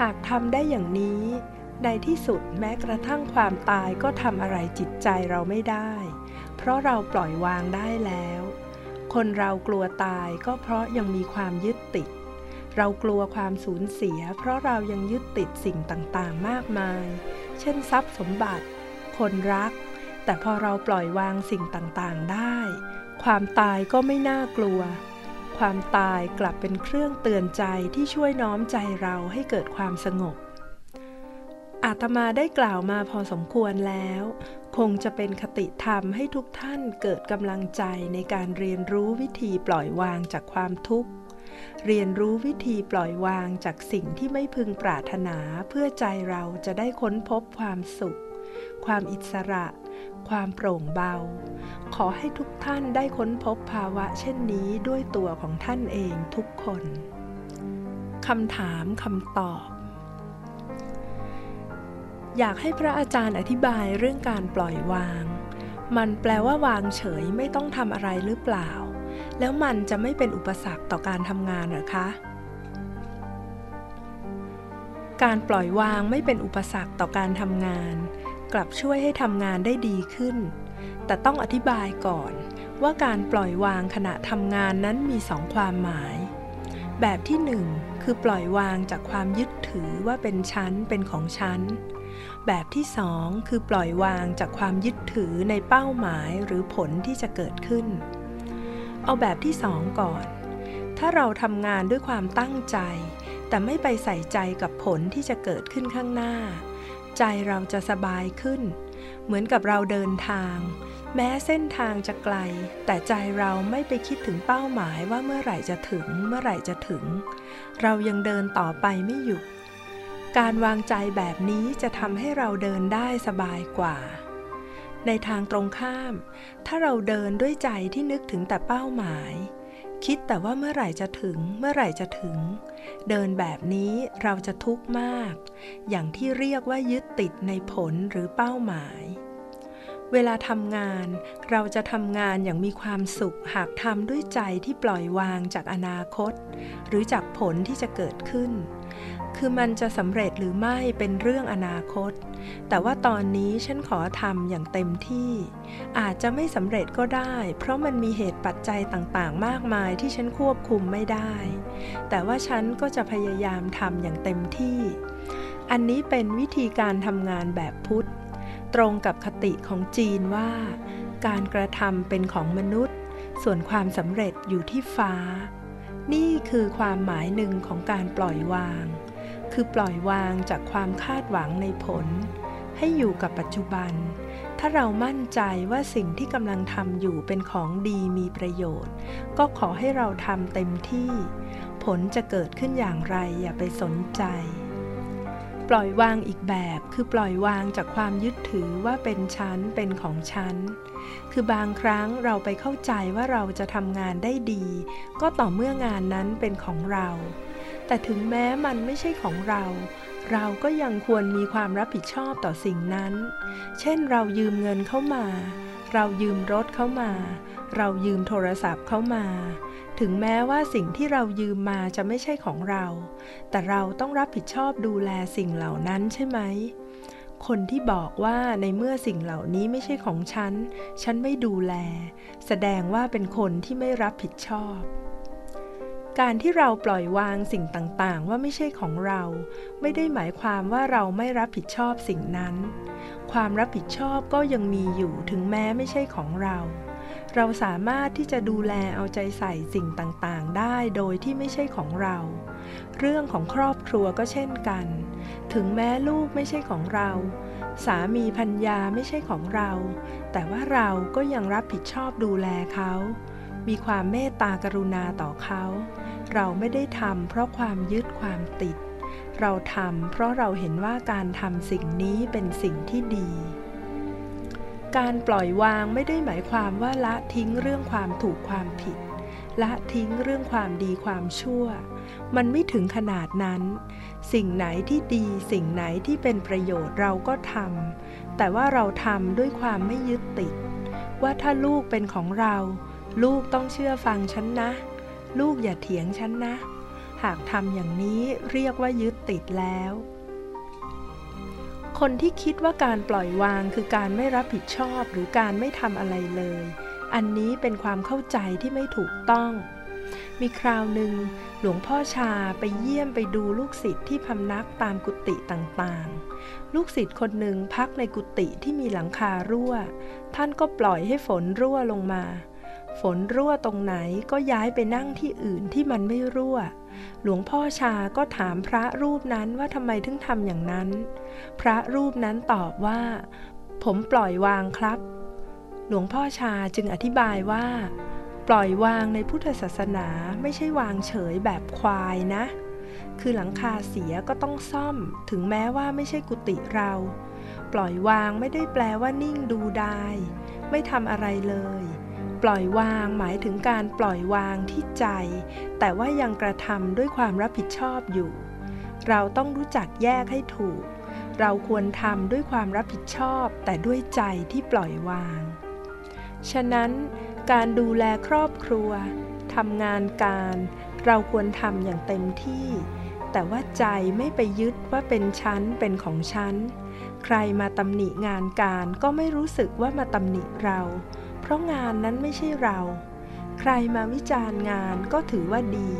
หากทำได้อย่างนี้ ในที่สุดแม้กระทั่งความตายก็ทำอะไรจิตใจเราไม่ได้ เพราะเราปล่อยวางได้แล้ว คนเรากลัวตายก็เพราะยังมีความยึดติด เรากลัวความสูญเสีย เพราะเรายังยึดติดสิ่งต่างๆ มากมาย เช่นทรัพย์สมบัติ คนรัก แต่พอเราปล่อยวางสิ่งต่างๆได้ ความตายก็ไม่น่ากลัว ความตายกลับเป็นเครื่องเตือนใจที่ช่วยน้อมใจเราให้เกิดความสงบอาตมาได้กล่าวมาพอสมควรแล้ว คงจะเป็นคติธรรมให้ทุกท่านเกิดกำลังใจในการเรียนรู้วิธีปล่อยวางจากความทุกข์ เรียนรู้วิธีปล่อยวางจากสิ่งที่ไม่พึงปรารถนาเพื่อใจเราจะได้ค้นพบความสุข ความอิสระ ความโปร่งเบา ขอให้ทุกท่านได้ค้นพบภาวะเช่นนี้ด้วยตัวของท่านเองทุกคนคำถามคำตอบ อยากให้พระอาจารย์อธิบายเรื่องการปล่อยวาง มันแปลว่าวางเฉยไม่ต้องทำอะไรหรือเปล่า แล้วมันจะไม่เป็นอุปสรรคต่อการทำงานหรอคะ การปล่อยวางไม่เป็นอุปสรรคต่อการทำงาน กลับช่วยให้ทำงานได้ดีขึ้น แต่ต้องอธิบายก่อนว่าการปล่อยวางขณะทำงานนั้นมีสองความหมาย แบบที่หนึ่งคือปล่อยวางจากความยึดถือว่าเป็นชั้นเป็นของชั้น แบบที่สองคือปล่อยวางจากความยึดถือในเป้าหมายหรือผลที่จะเกิดขึ้น เอาแบบที่สองก่อน ถ้าเราทำงานด้วยความตั้งใจ แต่ไม่ไปใส่ใจกับผลที่จะเกิดขึ้นข้างหน้า ใจเราจะสบายขึ้น เหมือนกับเราเดินทาง แม้เส้นทางจะไกล แต่ใจเราไม่ไปคิดถึงเป้าหมายว่าเมื่อไหร่จะถึง เมื่อไหร่จะถึง เรายังเดินต่อไปไม่หยุด การวางใจแบบนี้จะทำให้เราเดินได้สบายกว่า ในทางตรงข้าม ถ้าเราเดินด้วยใจที่นึกถึงแต่เป้าหมาย คิดแต่ว่าเมื่อไหร่จะถึง เมื่อไหร่จะถึง เดินแบบนี้เราจะทุกข์มาก อย่างที่เรียกว่ายึดติดในผลหรือเป้าหมาย เวลาทำงานเราจะทำงานอย่างมีความสุขหากทำด้วยใจที่ปล่อยวางจากอนาคต หรือจากผลที่จะเกิดขึ้น คือมันจะสำเร็จหรือไม่เป็นเรื่องอนาคต แต่ว่าตอนนี้ฉันขอทำอย่างเต็มที่ อาจจะไม่สำเร็จก็ได้ เพราะมันมีเหตุปัจจัยต่างๆ มากมายที่ฉันควบคุมไม่ได้ แต่ว่าฉันก็จะพยายามทำอย่างเต็มที่ อันนี้เป็นวิธีการทำงานแบบพุทธ ตรงกับคติของจีนว่า การกระทำเป็นของมนุษย์ ส่วนความสำเร็จอยู่ที่ฟ้านี่คือความหมายหนึ่งของการปล่อยวาง คือปล่อยวางจากความคาดหวังในผล ให้อยู่กับปัจจุบัน ถ้าเรามั่นใจว่าสิ่งที่กำลังทำอยู่เป็นของดีมีประโยชน์ ก็ขอให้เราทำเต็มที่ ผลจะเกิดขึ้นอย่างไรอย่าไปสนใจ ปล่อยวางอีกแบบคือปล่อยวางจากความยึดถือว่าเป็นชั้นเป็นของฉันคือบางครั้งเราไปเข้าใจว่าเราจะทำงานได้ดี ก็ต่อเมื่องานนั้นเป็นของเรา แต่ถึงแม้มันไม่ใช่ของเรา เราก็ยังควรมีความรับผิดชอบต่อสิ่งนั้น เช่นเรายืมเงินเข้ามา เรายืมรถเข้ามา เรายืมโทรศัพท์เข้ามา ถึงแม้ว่าสิ่งที่เรายืมมาจะไม่ใช่ของเรา แต่เราต้องรับผิดชอบดูแลสิ่งเหล่านั้นใช่ไหมคนที่บอกว่าในเมื่อสิ่งเหล่านี้ไม่ใช่ของฉัน ฉันไม่ดูแล แสดงว่าเป็นคนที่ไม่รับผิดชอบ การที่เราปล่อยวางสิ่งต่างๆ ว่าไม่ใช่ของเรา ไม่ได้หมายความว่าเราไม่รับผิดชอบสิ่งนั้น ความรับผิดชอบก็ยังมีอยู่ถึงแม้ไม่ใช่ของเรา เราสามารถที่จะดูแลเอาใจใส่สิ่งต่างๆ ได้โดยที่ไม่ใช่ของเรา เรื่องของครอบครัวก็เช่นกัน ถึงแม้ลูกไม่ใช่ของเรา สามีพัญญาไม่ใช่ของเรา แต่ว่าเราก็ยังรับผิดชอบดูแลเขา มีความเมตตากรุณาต่อเขา เราไม่ได้ทำเพราะความยึดความติด เราทำเพราะเราเห็นว่าการทำสิ่งนี้เป็นสิ่งที่ดี การปล่อยวางไม่ได้หมายความว่าละทิ้งเรื่องความถูกความผิด ละทิ้งเรื่องความดีความชั่ว มันไม่ถึงขนาดนั้น สิ่งไหนที่ดีสิ่งไหนที่เป็นประโยชน์เราก็ทำแต่ว่าเราทำด้วยความไม่ยึดติด ว่าถ้าลูกเป็นของเรา ลูกต้องเชื่อฟังฉันนะ ลูกอย่าเถียงฉันนะ หากทำอย่างนี้เรียกว่ายึดติดแล้ว คนที่คิดว่าการปล่อยวางคือการไม่รับผิดชอบหรือการไม่ทำอะไรเลย อันนี้เป็นความเข้าใจที่ไม่ถูกต้อง มีคราวหนึ่ง หลวงพ่อชาไปเยี่ยมไปดูลูกศิษย์ที่พำนักตามกุฏิต่างๆ ลูกศิษย์คนหนึ่งพักในกุฏิที่มีหลังคารั่ว ท่านก็ปล่อยให้ฝนรั่วลงมา ฝนรั่วตรงไหนก็ย้ายไปนั่งที่อื่นที่มันไม่รั่ว หลวงพ่อชาก็ถามพระรูปนั้นว่าทำไมถึงทำอย่างนั้น พระรูปนั้นตอบว่า ผมปล่อยวางครับ หลวงพ่อชาจึงอธิบายว่า ปล่อยวางในพุทธศาสนาไม่ใช่วางเฉยแบบควายนะ คือหลังคาเสียก็ต้องซ่อม ถึงแม้ว่าไม่ใช่กุฏิเรา ปล่อยวางไม่ได้แปลว่านิ่งดูได้ไม่ทำอะไรเลย ปล่อยวางหมายถึงการปล่อยวางที่ใจ แต่ว่ายังกระทำด้วยความรับผิดชอบอยู่ เราต้องรู้จักแยกให้ถูก เราควรทำด้วยความรับผิดชอบ แต่ด้วยใจที่ปล่อยวาง ฉะนั้น การดูแลครอบครัวทำงานการ เราควรทำอย่างเต็มที่ แต่ว่าใจไม่ไปยึดว่าเป็นชั้นเป็นของชั้น ใครมาตำหนิงานการก็ไม่รู้สึกว่ามาตำหนิเรา เพราะงานนั้นไม่ใช่เรา ใครมาวิจารณ์งานก็ถือว่าดี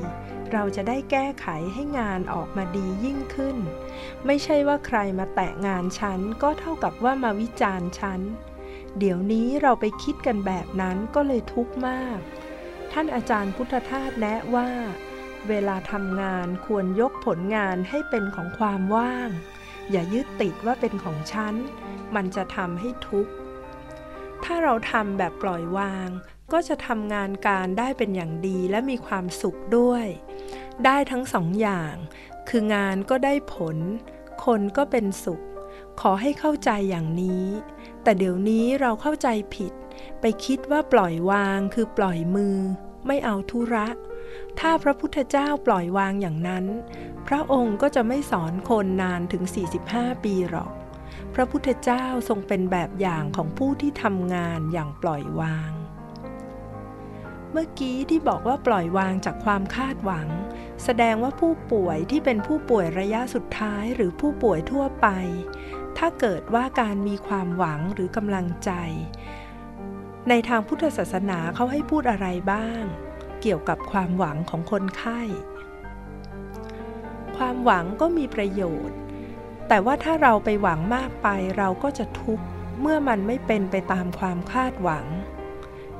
เราจะได้แก้ไขให้งานออกมาดียิ่งขึ้น ไม่ใช่ว่าใครมาแตะงานฉันก็เท่ากับว่ามาวิจารณ์ฉัน เดี๋ยวนี้เราไปคิดกันแบบนั้นก็เลยทุกข์มาก ท่านอาจารย์พุทธทาสแนะว่า เวลาทำงานควรยกผลงานให้เป็นของความว่าง อย่ายึดติดว่าเป็นของฉัน มันจะทำให้ทุกข์ ถ้าเราทำแบบปล่อยวาง ก็จะทำงานการได้เป็นอย่างดีและมีความสุขด้วย ได้ทั้งสองอย่าง คืองานก็ได้ผล คนก็เป็นสุข ขอให้เข้าใจอย่างนี้ แต่เดี๋ยวนี้เราเข้าใจผิด ไปคิดว่าปล่อยวางคือปล่อยมือ ไม่เอาธุระ ถ้าพระพุทธเจ้าปล่อยวางอย่างนั้น พระองค์ก็จะไม่สอนคนนานถึง 45 ปีหรอก พระพุทธเจ้าทรงเป็นแบบอย่างของผู้ที่ทำงานอย่างปล่อยวาง เมื่อกี้ที่บอกว่าปล่อยวางจากความคาดหวัง แสดงว่าผู้ป่วยที่เป็นผู้ป่วยระยะสุดท้ายหรือผู้ป่วยทั่วไป ถ้าเกิดว่าการมีความหวังหรือกำลังใจ ในทางพุทธศาสนาเขาให้พูดอะไรบ้าง เกี่ยวกับความหวังของคนไข้ ความหวังก็มีประโยชน์ แต่ว่าถ้าเราไปหวังมากไปเราก็จะทุกข์เมื่อมันไม่เป็นไปตามความคาดหวัง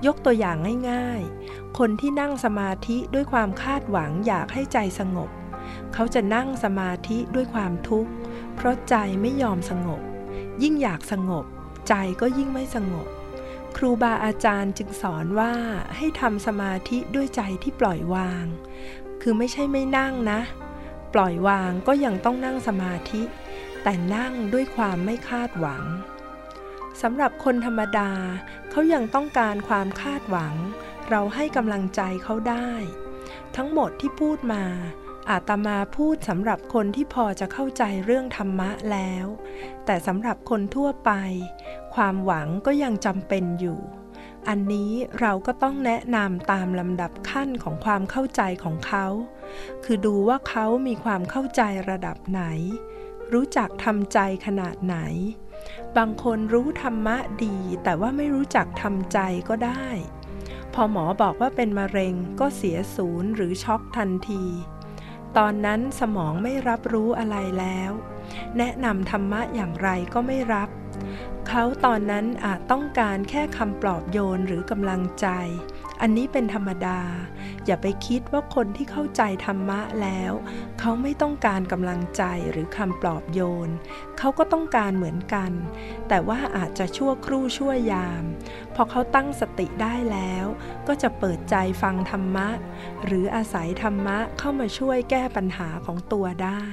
ยกตัวอย่างง่ายๆ คนที่นั่งสมาธิด้วยความคาดหวังอยากให้ใจสงบ เขาจะนั่งสมาธิด้วยความทุกข์ เพราะใจไม่ยอมสงบ ยิ่งอยากสงบ ใจก็ยิ่งไม่สงบ ครูบาอาจารย์จึงสอนว่าให้ทำสมาธิด้วยใจที่ปล่อยวาง คือไม่ใช่ไม่นั่งนะ ปล่อยวางก็ยังต้องนั่งสมาธิ แต่นั่งด้วยความไม่คาดหวังสำหรับคนธรรมดา เขายังต้องการความคาดหวัง เราให้กำลังใจเขาได้ ทั้งหมดที่พูดมา อาตมาพูดสำหรับคนที่พอจะเข้าใจเรื่องธรรมะแล้ว แต่สำหรับคนทั่วไป ความหวังก็ยังจำเป็นอยู่ อันนี้เราก็ต้องแนะนำตามลำดับขั้นของความเข้าใจของเขา คือดูว่าเขามีความเข้าใจระดับไหน รู้จักทำใจขนาดไหน บางคนรู้ธรรมะดี แต่ว่าไม่รู้จักทำใจก็ได้ พอหมอบอกว่าเป็นมะเร็งก็เสียศูนย์หรือช็อกทันที ตอนนั้นสมองไม่รับรู้อะไรแล้ว แนะนำธรรมะอย่างไรก็ไม่รับ เขาตอนนั้นอาจต้องการแค่คำปลอบโยนหรือกำลังใจ อันนี้เป็นธรรมดา อย่าไปคิดว่าคนที่เข้าใจธรรมะแล้ว เขาไม่ต้องการกำลังใจหรือคำปลอบโยน เขาก็ต้องการเหมือนกัน แต่ว่าอาจจะชั่วครู่ชั่วยาม พอเขาตั้งสติได้แล้ว ก็จะเปิดใจฟังธรรมะ หรืออาศัยธรรมะเข้ามาช่วยแก้ปัญหาของตัวได้